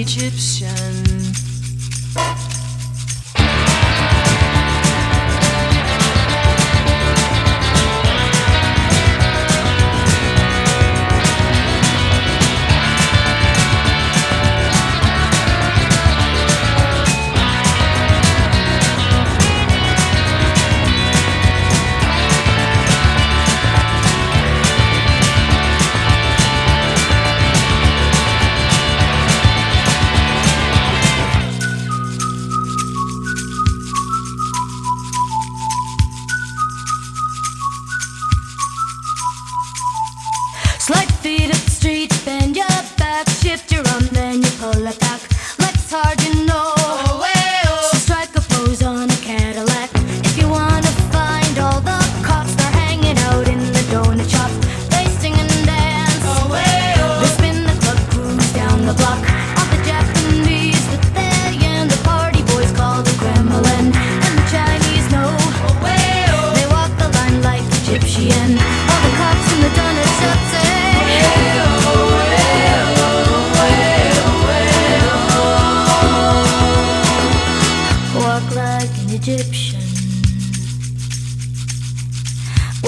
Egyptian.